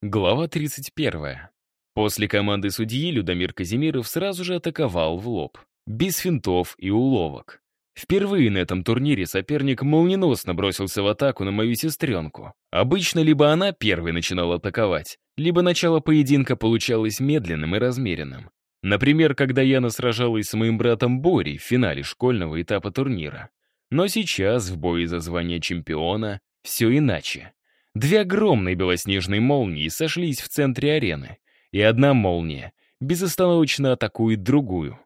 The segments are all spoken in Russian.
Глава 31. После команды судьи Людомир Казимиров сразу же атаковал в лоб. Без финтов и уловок. Впервые на этом турнире соперник молниеносно бросился в атаку на мою сестренку. Обычно либо она первой начинала атаковать, либо начало поединка получалось медленным и размеренным. Например, когда Яна сражалась с моим братом Борей в финале школьного этапа турнира. Но сейчас, в бое за звание чемпиона, все иначе. Две огромные белоснежные молнии сошлись в центре арены, и одна молния безостановочно атакует другую.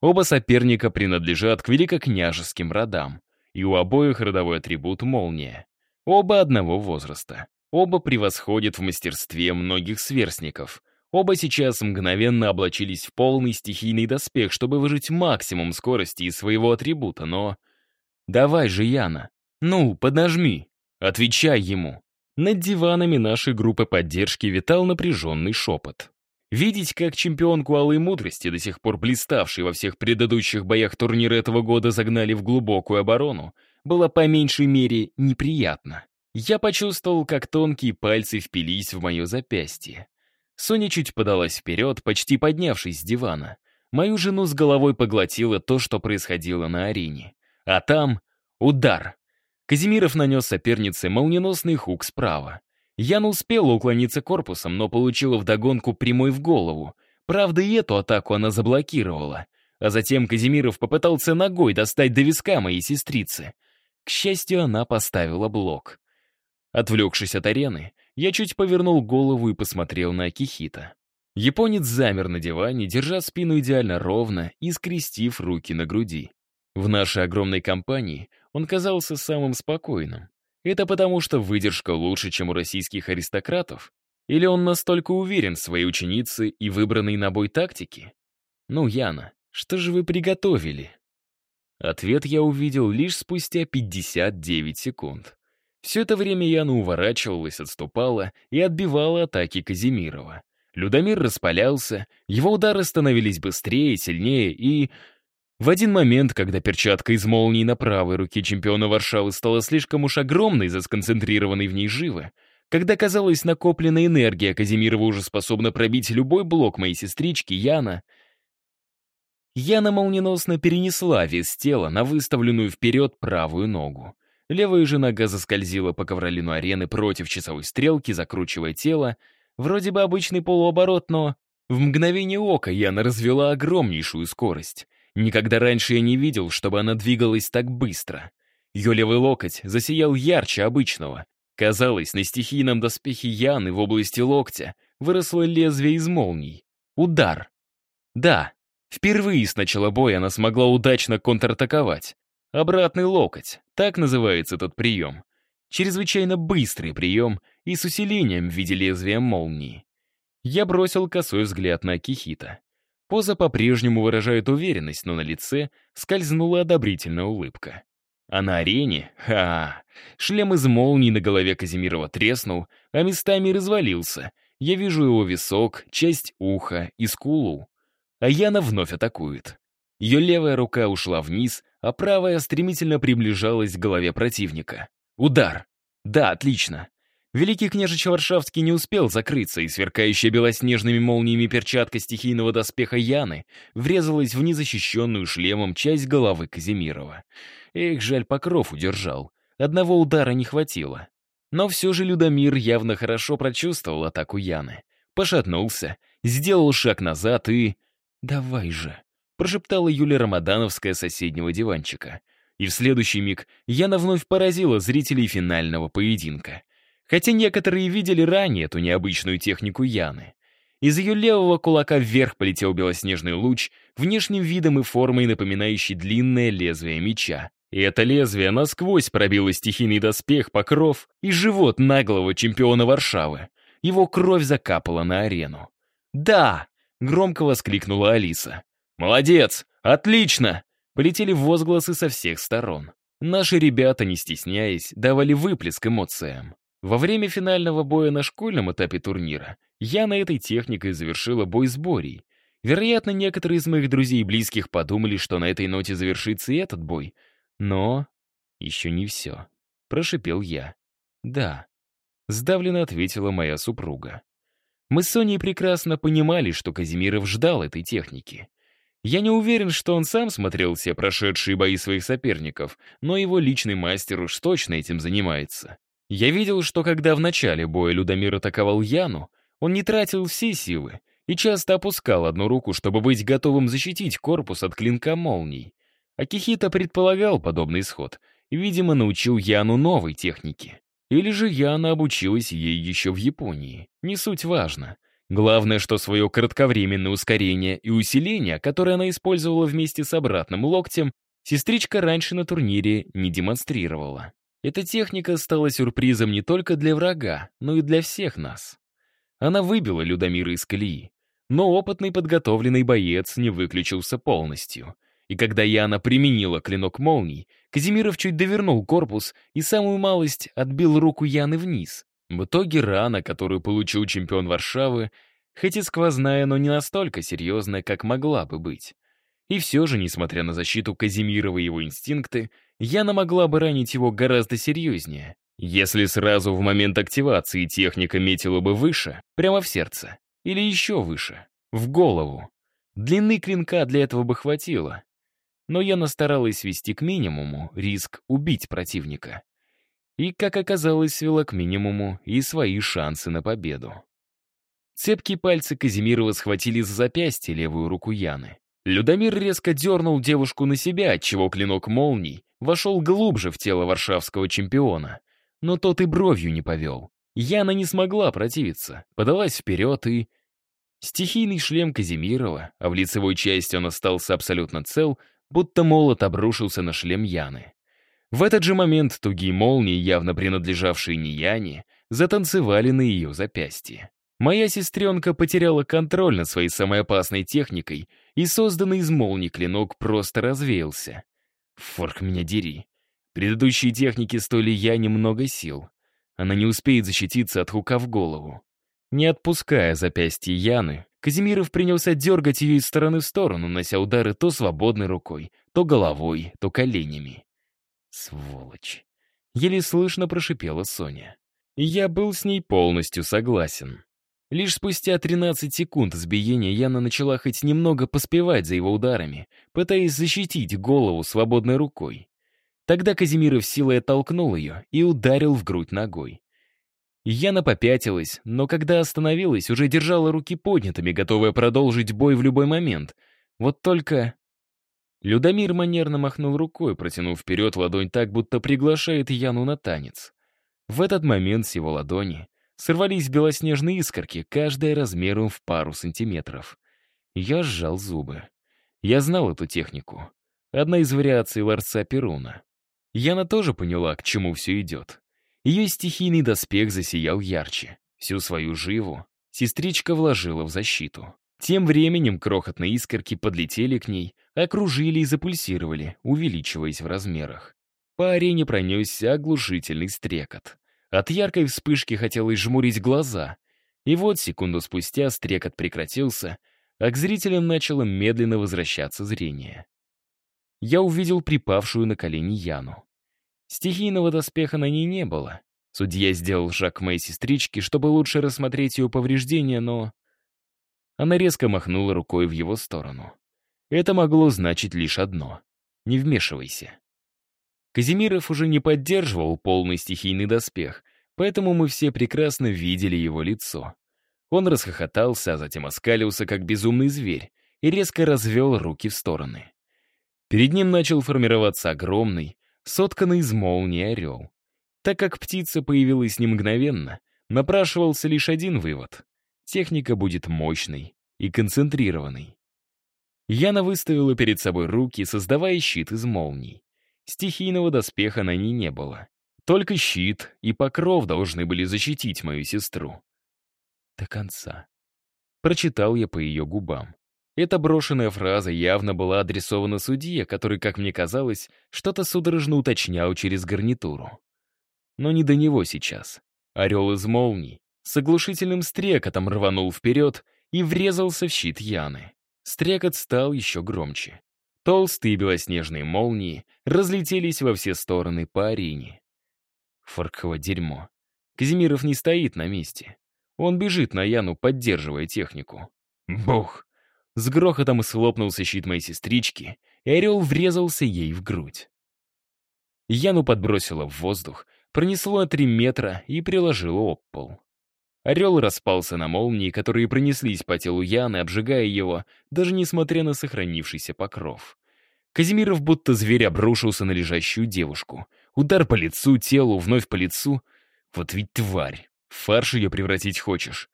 Оба соперника принадлежат к великокняжеским родам, и у обоих родовой атрибут — молния. Оба одного возраста. Оба превосходят в мастерстве многих сверстников. Оба сейчас мгновенно облачились в полный стихийный доспех, чтобы выжить максимум скорости из своего атрибута, но... «Давай же, Яна! Ну, поднажми! Отвечай ему!» Над диванами нашей группы поддержки витал напряженный шепот. Видеть, как чемпионку Алой Мудрости, до сих пор блиставшей во всех предыдущих боях турнира этого года, загнали в глубокую оборону, было по меньшей мере неприятно. Я почувствовал, как тонкие пальцы впились в мое запястье. Соня чуть подалась вперед, почти поднявшись с дивана. Мою жену с головой поглотило то, что происходило на арене. А там — удар. Казимиров нанес сопернице молниеносный хук справа. Яна успела уклониться корпусом, но получила вдогонку прямой в голову. Правда, и эту атаку она заблокировала. А затем Казимиров попытался ногой достать до виска моей сестрицы. К счастью, она поставила блок. Отвлекшись от арены, я чуть повернул голову и посмотрел на Акихита. Японец замер на диване, держа спину идеально ровно и скрестив руки на груди. В нашей огромной компании он казался самым спокойным. Это потому, что выдержка лучше, чем у российских аристократов? Или он настолько уверен в своей ученице и выбранной на бой тактике? Ну, Яна, что же вы приготовили? Ответ я увидел лишь спустя 59 секунд. Все это время Яна уворачивалась, отступала и отбивала атаки Казимирова. Людомир распалялся, его удары становились быстрее, сильнее и... В один момент, когда перчатка из молнии на правой руке чемпиона Варшавы стала слишком уж огромной за сконцентрированной в ней живы, когда, казалось, накопленная энергия Казимирова уже способна пробить любой блок моей сестрички, Яна... Яна молниеносно перенесла вес тела на выставленную вперед правую ногу. Левая же нога заскользила по ковролину арены против часовой стрелки, закручивая тело. Вроде бы обычный полуоборот, но... В мгновение ока Яна развела огромнейшую скорость. Никогда раньше я не видел, чтобы она двигалась так быстро. Ее левый локоть засиял ярче обычного. Казалось, на стихийном доспехе Яны в области локтя выросло лезвие из молний. Удар. Да, впервые с начала боя она смогла удачно контратаковать. Обратный локоть, так называется этот прием. Чрезвычайно быстрый прием и с усилением в виде лезвия молнии. Я бросил косой взгляд на Кихита. Поза по-прежнему выражает уверенность, но на лице скользнула одобрительная улыбка. А на арене, ха, шлем из молний на голове Казимирова треснул, а местами развалился. Я вижу его висок, часть уха и скулу. А Яна вновь атакует. Ее левая рука ушла вниз, а правая стремительно приближалась к голове противника. Удар. Да, отлично. Великий княжич Варшавский не успел закрыться, и сверкающая белоснежными молниями перчатка стихийного доспеха Яны врезалась в незащищенную шлемом часть головы Казимирова. Эх, жаль, покров удержал. Одного удара не хватило. Но все же Людомир явно хорошо прочувствовал атаку Яны. Пошатнулся, сделал шаг назад и... «Давай же», — прошептала Юлия Рамадановская соседнего диванчика. И в следующий миг Яна вновь поразила зрителей финального поединка хотя некоторые видели ранее эту необычную технику Яны. Из ее левого кулака вверх полетел белоснежный луч, внешним видом и формой напоминающий длинное лезвие меча. И это лезвие насквозь пробило стихийный доспех, покров и живот наглого чемпиона Варшавы. Его кровь закапала на арену. «Да!» — громко воскликнула Алиса. «Молодец! Отлично!» Полетели возгласы со всех сторон. Наши ребята, не стесняясь, давали выплеск эмоциям. Во время финального боя на школьном этапе турнира я на этой техникой завершила бой с Борей. Вероятно, некоторые из моих друзей и близких подумали, что на этой ноте завершится и этот бой. Но еще не все. Прошипел я. «Да», — сдавленно ответила моя супруга. Мы с Соней прекрасно понимали, что Казимиров ждал этой техники. Я не уверен, что он сам смотрел все прошедшие бои своих соперников, но его личный мастер уж точно этим занимается. Я видел, что когда в начале боя Людомир атаковал Яну, он не тратил все силы и часто опускал одну руку, чтобы быть готовым защитить корпус от клинка молний. Акихита предполагал подобный исход и, видимо, научил Яну новой технике. Или же Яна обучилась ей еще в Японии. Не суть важно. Главное, что свое кратковременное ускорение и усиление, которое она использовала вместе с обратным локтем, сестричка раньше на турнире не демонстрировала. Эта техника стала сюрпризом не только для врага, но и для всех нас. Она выбила Людомира из колеи, но опытный подготовленный боец не выключился полностью. И когда Яна применила клинок молний, Казимиров чуть довернул корпус и самую малость отбил руку Яны вниз, в итоге рана, которую получил чемпион Варшавы, хоть и сквозная, но не настолько серьезная, как могла бы быть. И все же, несмотря на защиту Казимирова и его инстинкты, Яна могла бы ранить его гораздо серьезнее, если сразу в момент активации техника метила бы выше, прямо в сердце, или еще выше, в голову. Длины клинка для этого бы хватило. Но Яна старалась свести к минимуму риск убить противника и, как оказалось, свела к минимуму и свои шансы на победу. Цепкие пальцы Казимирова схватили за запястье левую руку Яны. Людомир резко дернул девушку на себя, отчего клинок молний вошел глубже в тело варшавского чемпиона. Но тот и бровью не повел. Яна не смогла противиться, подалась вперед и... Стихийный шлем Казимирова, а в лицевой части он остался абсолютно цел, будто молот обрушился на шлем Яны. В этот же момент тугие молнии, явно принадлежавшие не Яне, затанцевали на ее запястье. Моя сестренка потеряла контроль над своей самой опасной техникой, и созданный из молний клинок просто развеялся. Форк меня дери. Предыдущие техники стоили я немного сил. Она не успеет защититься от хука в голову. Не отпуская запястье Яны, Казимиров принялся дергать ее из стороны в сторону, нося удары то свободной рукой, то головой, то коленями. Сволочь. Еле слышно прошипела Соня. я был с ней полностью согласен. Лишь спустя 13 секунд избиения Яна начала хоть немного поспевать за его ударами, пытаясь защитить голову свободной рукой. Тогда Казимиров силой оттолкнул ее и ударил в грудь ногой. Яна попятилась, но когда остановилась, уже держала руки поднятыми, готовая продолжить бой в любой момент. Вот только Людомир манерно махнул рукой, протянув вперед ладонь так, будто приглашает Яну на танец. В этот момент с его ладони сорвались белоснежные искорки, каждая размером в пару сантиметров. Я сжал зубы. Я знал эту технику. Одна из вариаций ларца Перуна. Яна тоже поняла, к чему все идет. Ее стихийный доспех засиял ярче. Всю свою живу сестричка вложила в защиту. Тем временем крохотные искорки подлетели к ней, окружили и запульсировали, увеличиваясь в размерах. По арене пронесся оглушительный стрекот. От яркой вспышки хотелось жмурить глаза. И вот секунду спустя стрекот прекратился, а к зрителям начало медленно возвращаться зрение. Я увидел припавшую на колени Яну. Стихийного доспеха на ней не было. Судья сделал шаг к моей сестричке, чтобы лучше рассмотреть ее повреждения, но она резко махнула рукой в его сторону. Это могло значить лишь одно — не вмешивайся. Казимиров уже не поддерживал полный стихийный доспех, поэтому мы все прекрасно видели его лицо. Он расхохотался, а затем оскалился, как безумный зверь, и резко развел руки в стороны. Перед ним начал формироваться огромный, сотканный из молнии орел. Так как птица появилась не мгновенно, напрашивался лишь один вывод техника будет мощной и концентрированной. Яна выставила перед собой руки, создавая щит из молний. Стихийного доспеха на ней не было. Только щит и покров должны были защитить мою сестру. До конца. Прочитал я по ее губам. Эта брошенная фраза явно была адресована судье, который, как мне казалось, что-то судорожно уточнял через гарнитуру. Но не до него сейчас. Орел из молний с оглушительным стрекотом рванул вперед и врезался в щит Яны. Стрекот стал еще громче. Толстые белоснежные молнии разлетелись во все стороны по арене. Фарково дерьмо. Казимиров не стоит на месте. Он бежит на Яну, поддерживая технику. Бух! С грохотом слопнулся щит моей сестрички, и орел врезался ей в грудь. Яну подбросило в воздух, пронесло три метра и приложило об пол. Орел распался на молнии, которые пронеслись по телу Яны, обжигая его, даже несмотря на сохранившийся покров. Казимиров будто зверь обрушился на лежащую девушку. Удар по лицу, телу, вновь по лицу. Вот ведь тварь. Фарш ее превратить хочешь.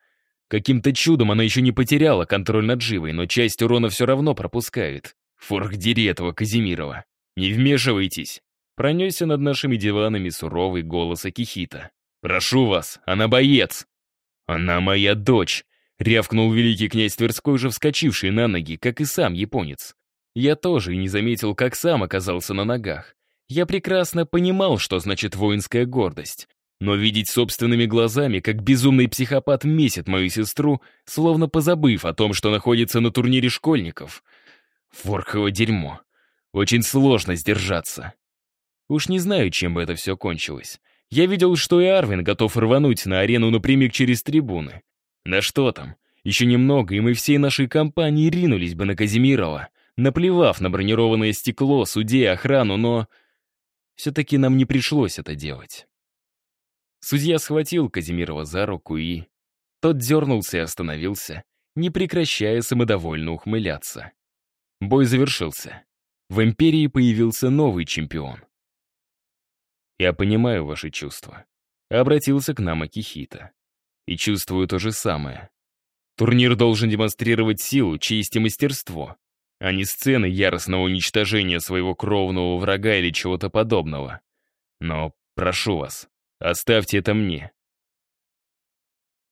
Каким-то чудом она еще не потеряла контроль над живой, но часть урона все равно пропускает. Форх, дери этого Казимирова. Не вмешивайтесь. Пронесся над нашими диванами суровый голос Акихита. «Прошу вас, она боец!» «Она моя дочь!» — рявкнул великий князь Тверской, уже вскочивший на ноги, как и сам японец. Я тоже и не заметил, как сам оказался на ногах. Я прекрасно понимал, что значит воинская гордость. Но видеть собственными глазами, как безумный психопат месит мою сестру, словно позабыв о том, что находится на турнире школьников. Форхово дерьмо. Очень сложно сдержаться. Уж не знаю, чем бы это все кончилось. Я видел, что и Арвин готов рвануть на арену напрямик через трибуны. Да что там, еще немного, и мы всей нашей компанией ринулись бы на Казимирова, наплевав на бронированное стекло, судей, охрану, но... Все-таки нам не пришлось это делать. Судья схватил Казимирова за руку и... Тот дернулся и остановился, не прекращая самодовольно ухмыляться. Бой завершился. В Империи появился новый чемпион. «Я понимаю ваши чувства», — обратился к нам Акихита. «И чувствую то же самое. Турнир должен демонстрировать силу, честь и мастерство, а не сцены яростного уничтожения своего кровного врага или чего-то подобного. Но прошу вас, оставьте это мне.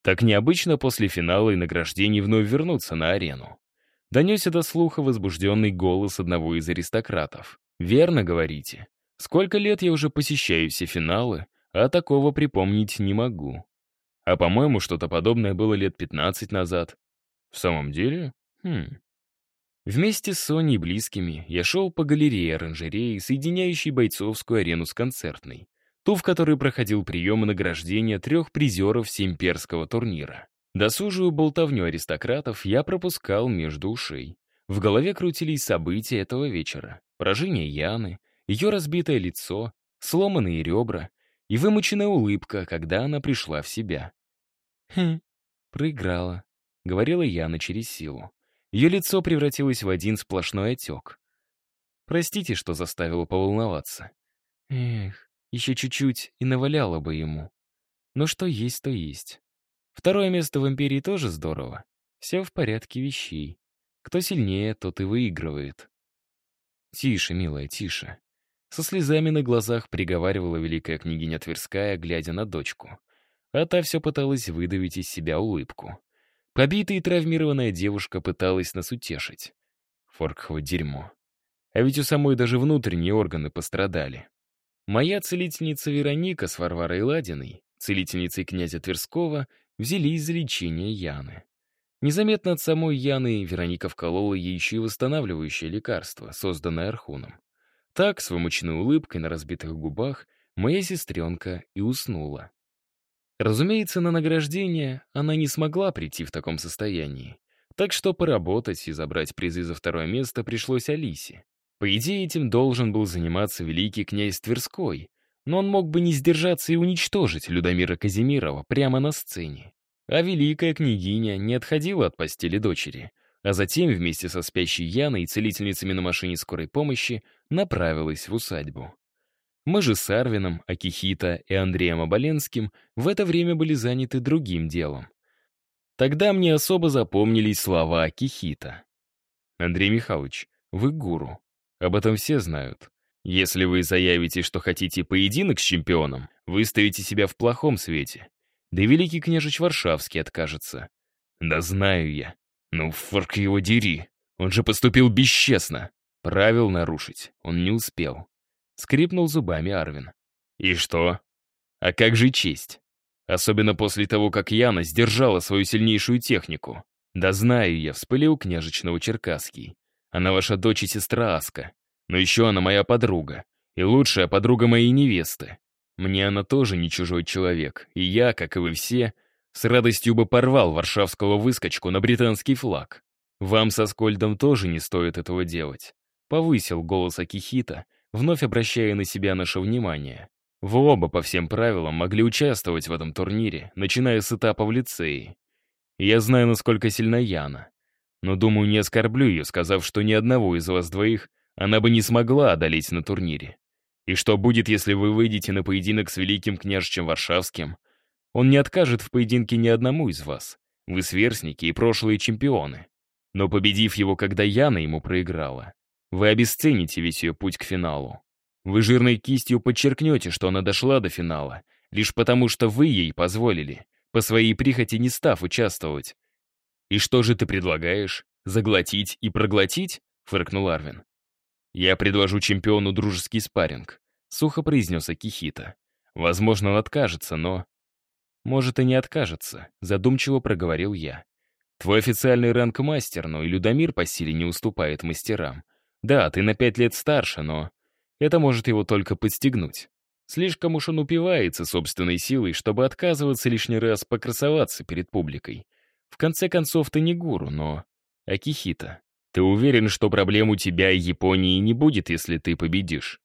Так необычно после финала и награждений вновь вернуться на арену. Донесся до слуха возбужденный голос одного из аристократов. «Верно говорите. Сколько лет я уже посещаю все финалы, а такого припомнить не могу. А по-моему, что-то подобное было лет 15 назад. В самом деле? Хм. Вместе с Соней и близкими я шел по галерее оранжереи, соединяющей бойцовскую арену с концертной, ту, в которой проходил прием и награждение трех призеров всеимперского турнира. Досужую болтовню аристократов я пропускал между ушей. В голове крутились события этого вечера. Поражение Яны, ее разбитое лицо, сломанные ребра и вымученная улыбка, когда она пришла в себя. «Хм, проиграла», — говорила Яна через силу. Ее лицо превратилось в один сплошной отек. Простите, что заставила поволноваться. Эх, еще чуть-чуть и наваляла бы ему. Но что есть, то есть. Второе место в Империи тоже здорово. Все в порядке вещей. Кто сильнее, тот и выигрывает. Тише, милая, тише. Со слезами на глазах приговаривала великая княгиня Тверская, глядя на дочку. А та все пыталась выдавить из себя улыбку. Побитая и травмированная девушка пыталась нас утешить. Форкхово дерьмо. А ведь у самой даже внутренние органы пострадали. Моя целительница Вероника с Варварой Ладиной, целительницей князя Тверского, взялись за лечение Яны. Незаметно от самой Яны Вероника вколола ей еще и восстанавливающее лекарство, созданное Архуном. Так, с вымученной улыбкой на разбитых губах, моя сестренка и уснула. Разумеется, на награждение она не смогла прийти в таком состоянии. Так что поработать и забрать призы за второе место пришлось Алисе. По идее, этим должен был заниматься великий князь Тверской, но он мог бы не сдержаться и уничтожить Людомира Казимирова прямо на сцене. А великая княгиня не отходила от постели дочери, а затем вместе со спящей Яной и целительницами на машине скорой помощи направилась в усадьбу. Мы же с Арвином, Акихита и Андреем Оболенским в это время были заняты другим делом. Тогда мне особо запомнились слова Акихита. «Андрей Михайлович, вы гуру. Об этом все знают. Если вы заявите, что хотите поединок с чемпионом, выставите себя в плохом свете. Да и великий княжич Варшавский откажется. Да знаю я. Ну, форк его дери. Он же поступил бесчестно. Правил нарушить он не успел. Скрипнул зубами Арвин. «И что? А как же честь? Особенно после того, как Яна сдержала свою сильнейшую технику. Да знаю я, вспылил княжечного Черкасский. Она ваша дочь и сестра Аска. Но еще она моя подруга. И лучшая подруга моей невесты. Мне она тоже не чужой человек. И я, как и вы все, С радостью бы порвал варшавского выскочку на британский флаг. Вам со Скольдом тоже не стоит этого делать. Повысил голос Акихита, вновь обращая на себя наше внимание. Вы оба по всем правилам могли участвовать в этом турнире, начиная с этапа в лицее. Я знаю, насколько сильна Яна. Но, думаю, не оскорблю ее, сказав, что ни одного из вас двоих она бы не смогла одолеть на турнире. И что будет, если вы выйдете на поединок с великим княжичем Варшавским? Он не откажет в поединке ни одному из вас. Вы сверстники и прошлые чемпионы. Но победив его, когда Яна ему проиграла, вы обесцените весь ее путь к финалу. Вы жирной кистью подчеркнете, что она дошла до финала, лишь потому что вы ей позволили, по своей прихоти не став участвовать. «И что же ты предлагаешь? Заглотить и проглотить?» — фыркнул Арвин. «Я предложу чемпиону дружеский спарринг», — сухо произнес Акихита. «Возможно, он откажется, но...» «Может, и не откажется», — задумчиво проговорил я. «Твой официальный ранг мастер, но и Людомир по силе не уступает мастерам. Да, ты на пять лет старше, но это может его только подстегнуть. Слишком уж он упивается собственной силой, чтобы отказываться лишний раз покрасоваться перед публикой. В конце концов, ты не гуру, но... Акихита, ты уверен, что проблем у тебя и Японии не будет, если ты победишь?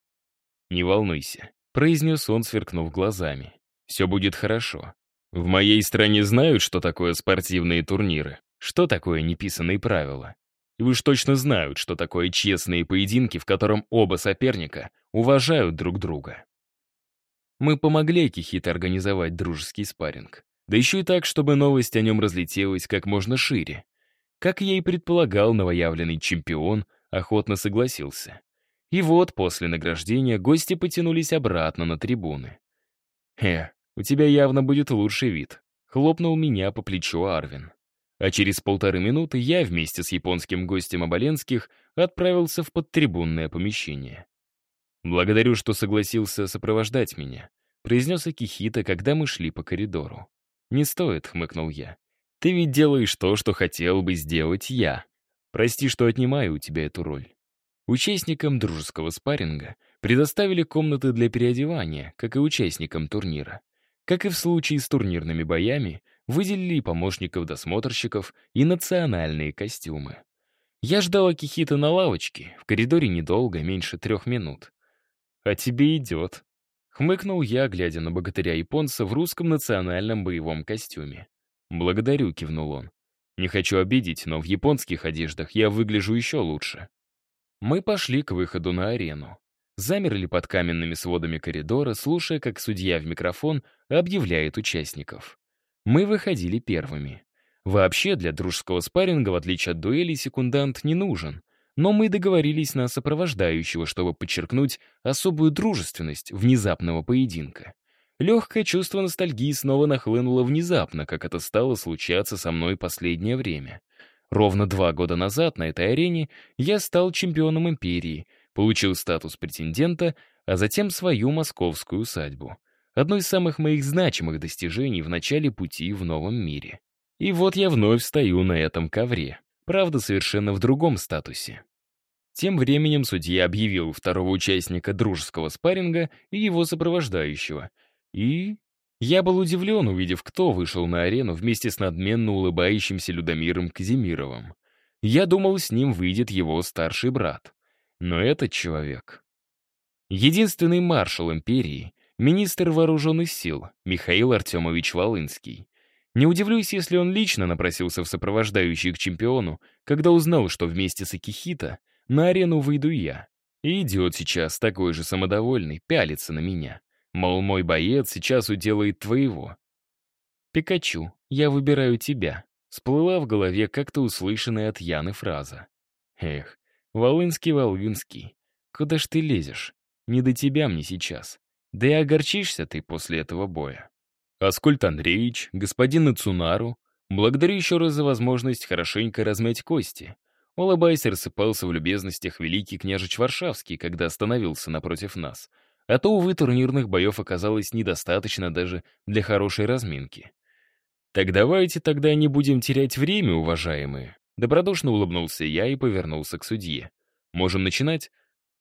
Не волнуйся, произнес он, сверкнув глазами. Все будет хорошо. В моей стране знают, что такое спортивные турниры, что такое неписанные правила. И уж точно знают, что такое честные поединки, в котором оба соперника уважают друг друга. Мы помогли Кихит организовать дружеский спарринг. Да еще и так, чтобы новость о нем разлетелась как можно шире. Как я и предполагал, новоявленный чемпион охотно согласился. И вот, после награждения, гости потянулись обратно на трибуны. «Э, у тебя явно будет лучший вид», — хлопнул меня по плечу Арвин. А через полторы минуты я вместе с японским гостем Оболенских отправился в подтрибунное помещение. «Благодарю, что согласился сопровождать меня», — произнес Акихита, когда мы шли по коридору. «Не стоит», — хмыкнул я. «Ты ведь делаешь то, что хотел бы сделать я. Прости, что отнимаю у тебя эту роль». Участникам дружеского спарринга предоставили комнаты для переодевания, как и участникам турнира. Как и в случае с турнирными боями, выделили помощников-досмотрщиков и национальные костюмы. Я ждал Акихита на лавочке, в коридоре недолго, меньше трех минут. «А тебе идет», — хмыкнул я, глядя на богатыря-японца в русском национальном боевом костюме. «Благодарю», — кивнул он. «Не хочу обидеть, но в японских одеждах я выгляжу еще лучше». Мы пошли к выходу на арену. Замерли под каменными сводами коридора, слушая, как судья в микрофон объявляет участников. Мы выходили первыми. Вообще для дружеского спарринга, в отличие от дуэли, секундант не нужен. Но мы договорились на сопровождающего, чтобы подчеркнуть особую дружественность внезапного поединка. Легкое чувство ностальгии снова нахлынуло внезапно, как это стало случаться со мной последнее время. Ровно два года назад на этой арене я стал чемпионом империи, получил статус претендента, а затем свою московскую усадьбу одно из самых моих значимых достижений в начале пути в новом мире. И вот я вновь стою на этом ковре, правда, совершенно в другом статусе. Тем временем судья объявил второго участника дружеского спарринга и его сопровождающего. И я был удивлен, увидев, кто вышел на арену вместе с надменно улыбающимся Людомиром Казимировым. Я думал, с ним выйдет его старший брат. Но этот человек... Единственный маршал империи, министр вооруженных сил Михаил Артемович Волынский. Не удивлюсь, если он лично напросился в сопровождающий к чемпиону, когда узнал, что вместе с Акихита на арену выйду я. И идет сейчас такой же самодовольный, пялится на меня. Мол, мой боец сейчас уделает твоего. «Пикачу, я выбираю тебя», — всплыла в голове как-то услышанная от Яны фраза. «Эх, Волынский, Волынский, куда ж ты лезешь? Не до тебя мне сейчас. Да и огорчишься ты после этого боя. Аскольд Андреевич, господин Ицунару, благодарю еще раз за возможность хорошенько размять кости. Улыбаясь, рассыпался в любезностях великий княжич Варшавский, когда остановился напротив нас. А то, увы, турнирных боев оказалось недостаточно даже для хорошей разминки. «Так давайте тогда не будем терять время, уважаемые». Добродушно улыбнулся я и повернулся к судье. «Можем начинать?»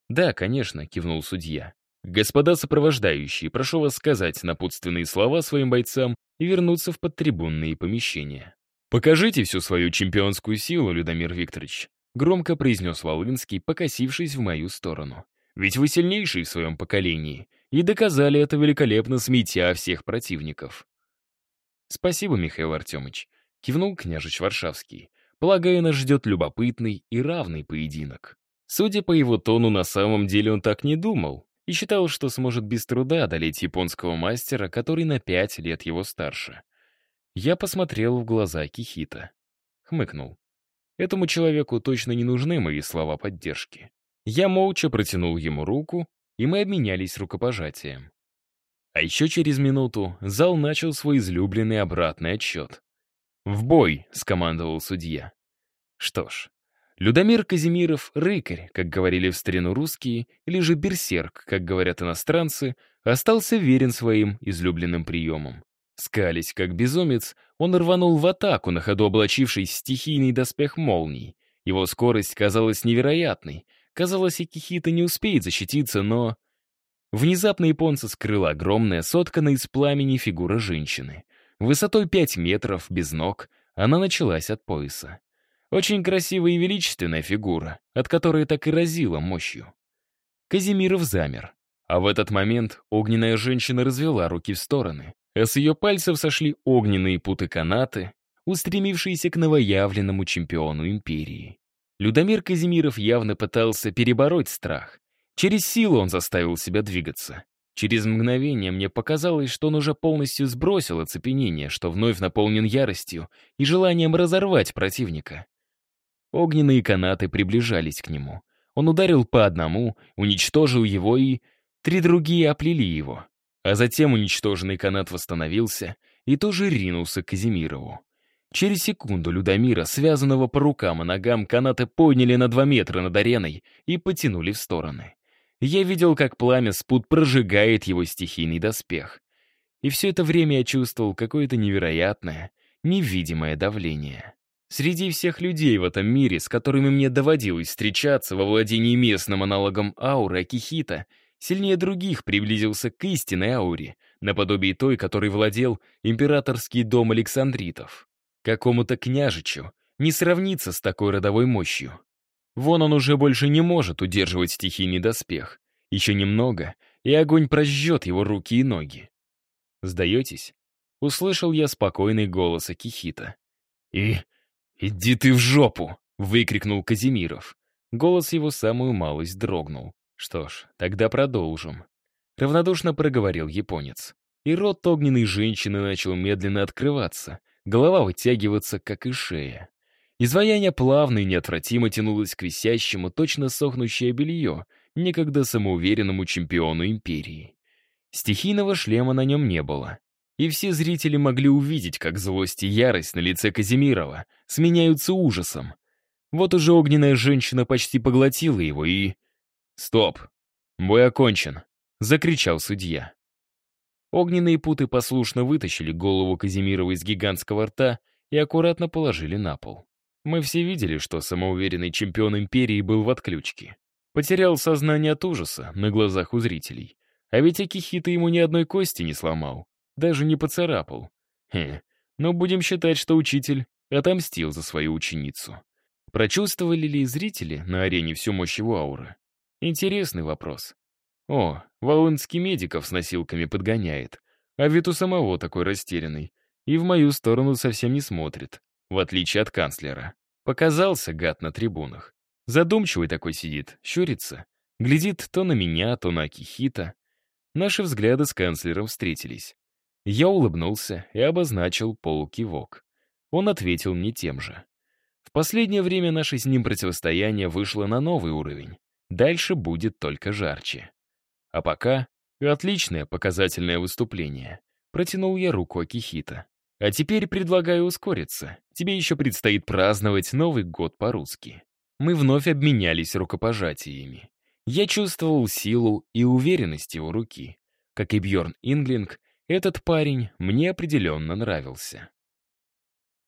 «Да, конечно», — кивнул судья. Господа сопровождающие, прошу вас сказать напутственные слова своим бойцам и вернуться в подтрибунные помещения. «Покажите всю свою чемпионскую силу, Людомир Викторович», громко произнес Волынский, покосившись в мою сторону. «Ведь вы сильнейший в своем поколении, и доказали это великолепно, сметя всех противников». «Спасибо, Михаил Артемович», — кивнул княжич Варшавский. «Полагаю, нас ждет любопытный и равный поединок». Судя по его тону, на самом деле он так не думал и считал, что сможет без труда одолеть японского мастера, который на пять лет его старше. Я посмотрел в глаза Кихита. Хмыкнул. Этому человеку точно не нужны мои слова поддержки. Я молча протянул ему руку, и мы обменялись рукопожатием. А еще через минуту зал начал свой излюбленный обратный отсчет. «В бой!» — скомандовал судья. Что ж, Людомир Казимиров — рыкарь, как говорили в старину русские, или же берсерк, как говорят иностранцы, остался верен своим излюбленным приемам. Скались, как безумец, он рванул в атаку, на ходу облачившись стихийный доспех молний. Его скорость казалась невероятной. Казалось, и Кихита не успеет защититься, но... Внезапно японца скрыла огромная, сотканная из пламени фигура женщины. Высотой 5 метров, без ног, она началась от пояса. Очень красивая и величественная фигура, от которой так и разила мощью. Казимиров замер. А в этот момент огненная женщина развела руки в стороны, а с ее пальцев сошли огненные путы-канаты, устремившиеся к новоявленному чемпиону империи. Людомир Казимиров явно пытался перебороть страх. Через силу он заставил себя двигаться. Через мгновение мне показалось, что он уже полностью сбросил оцепенение, что вновь наполнен яростью и желанием разорвать противника. Огненные канаты приближались к нему. Он ударил по одному, уничтожил его и... Три другие оплели его. А затем уничтоженный канат восстановился и тоже ринулся к Казимирову. Через секунду Людомира, связанного по рукам и ногам, канаты подняли на два метра над ареной и потянули в стороны. Я видел, как пламя спут прожигает его стихийный доспех. И все это время я чувствовал какое-то невероятное, невидимое давление. Среди всех людей в этом мире, с которыми мне доводилось встречаться во владении местным аналогом ауры Акихита, сильнее других приблизился к истинной ауре, наподобие той, которой владел императорский дом Александритов. Какому-то княжичу не сравнится с такой родовой мощью. Вон он уже больше не может удерживать стихийный доспех. Еще немного, и огонь прожжет его руки и ноги. «Сдаетесь?» — услышал я спокойный голос Акихита. «И «Иди ты в жопу!» — выкрикнул Казимиров. Голос его самую малость дрогнул. «Что ж, тогда продолжим». Равнодушно проговорил японец. И рот огненной женщины начал медленно открываться, голова вытягиваться, как и шея. Изваяние плавно и неотвратимо тянулось к висящему, точно сохнущее белье, некогда самоуверенному чемпиону империи. Стихийного шлема на нем не было, и все зрители могли увидеть, как злость и ярость на лице Казимирова сменяются ужасом. Вот уже огненная женщина почти поглотила его и... «Стоп! Бой окончен!» — закричал судья. Огненные путы послушно вытащили голову Казимирова из гигантского рта и аккуратно положили на пол. Мы все видели, что самоуверенный чемпион империи был в отключке. Потерял сознание от ужаса на глазах у зрителей. А ведь Акихита ему ни одной кости не сломал даже не поцарапал. Хе, но будем считать, что учитель отомстил за свою ученицу. Прочувствовали ли зрители на арене всю мощь его ауры? Интересный вопрос. О, Волынский медиков с носилками подгоняет, а вид у самого такой растерянный. И в мою сторону совсем не смотрит, в отличие от канцлера. Показался гад на трибунах. Задумчивый такой сидит, щурится. Глядит то на меня, то на Акихита. Наши взгляды с канцлером встретились. Я улыбнулся и обозначил полукивок. Он ответил мне тем же. В последнее время наше с ним противостояние вышло на новый уровень. Дальше будет только жарче. А пока отличное показательное выступление. Протянул я руку Акихита. А теперь предлагаю ускориться. Тебе еще предстоит праздновать Новый год по-русски. Мы вновь обменялись рукопожатиями. Я чувствовал силу и уверенность его руки. Как и Бьорн Инглинг, этот парень мне определенно нравился.